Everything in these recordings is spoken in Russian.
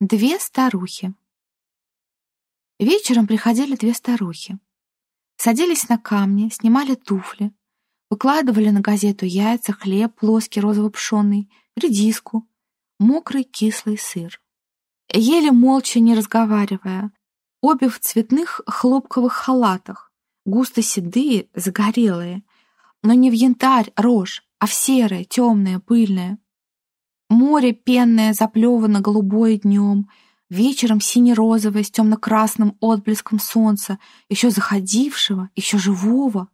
Две старухи. Вечером приходили две старухи. Садились на камни, снимали туфли, выкладывали на газету яйца, хлеб, плоский розово-пшеный, редиску, мокрый кислый сыр. Ели молча, не разговаривая, обе в цветных хлопковых халатах, густо седые, загорелые, но не в янтарь, рожь, а в серое, темное, пыльное. Море пенное заплевано голубое днем, вечером сине-розовое с темно-красным отблеском солнца, еще заходившего, еще живого.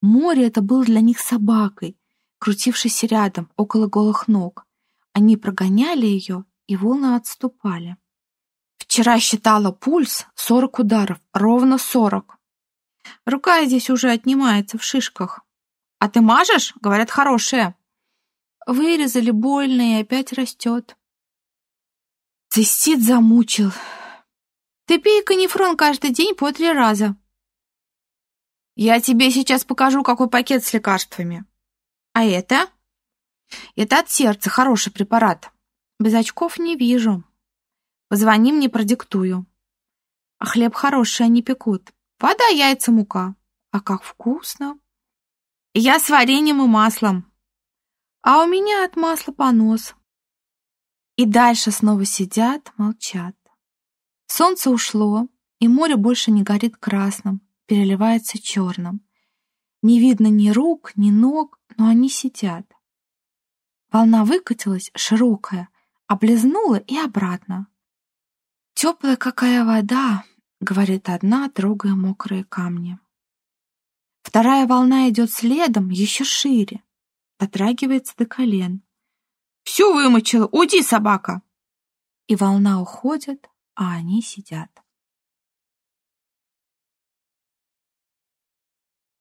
Море это было для них собакой, крутившейся рядом, около голых ног. Они прогоняли ее, и волны отступали. Вчера считала пульс сорок ударов, ровно сорок. Рука здесь уже отнимается в шишках. А ты мажешь? Говорят, хорошая. Вырезали больно и опять растет. Цистит замучил. Ты пей канифрон каждый день по три раза. Я тебе сейчас покажу, какой пакет с лекарствами. А это? Это от сердца, хороший препарат. Без очков не вижу. Позвони мне, продиктую. А хлеб хороший они пекут. Вода, яйца, мука. А как вкусно. Я с вареньем и маслом а у меня от масла понос. И дальше снова сидят, молчат. Солнце ушло, и море больше не горит красным, переливается черным. Не видно ни рук, ни ног, но они сидят. Волна выкатилась, широкая, облизнула и обратно. «Теплая какая вода!» — говорит одна, трогая мокрые камни. Вторая волна идет следом, еще шире дотрагивается до колен. «Всю вымочила! Уйди, собака!» И волна уходит, а они сидят.